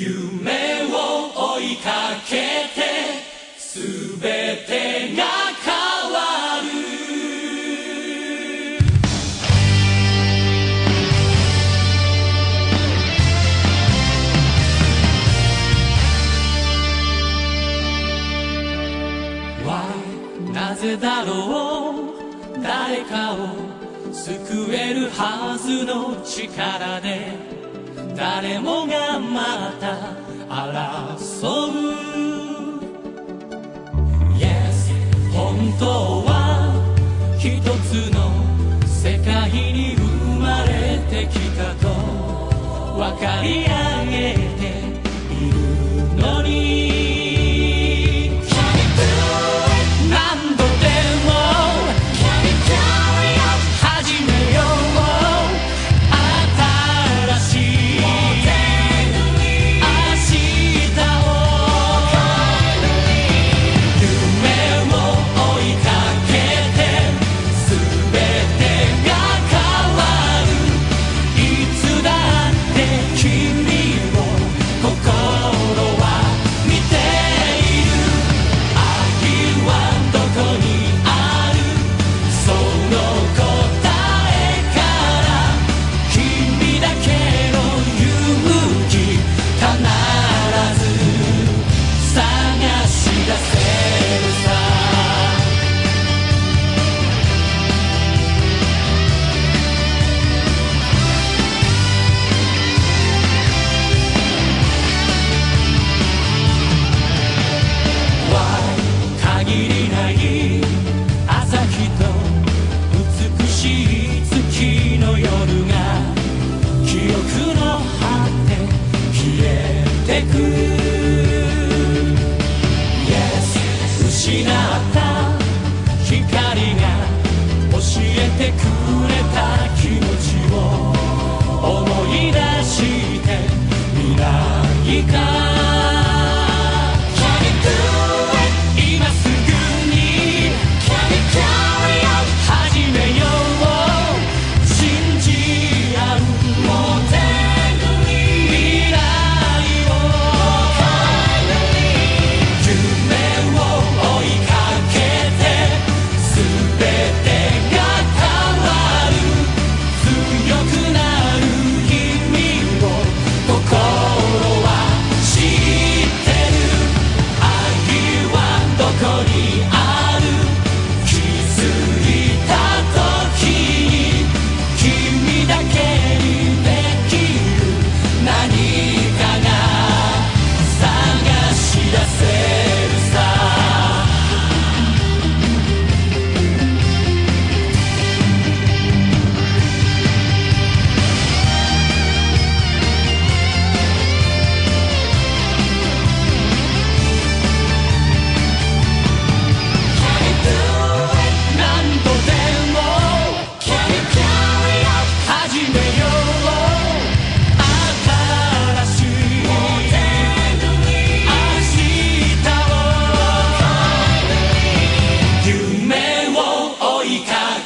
夢を追いかけて全てが変わる「Why なぜだろう。誰かを救えるはずの力で誰もが争う。Yes 本当は一つの世界に生まれてきたと分かり合う。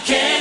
can't.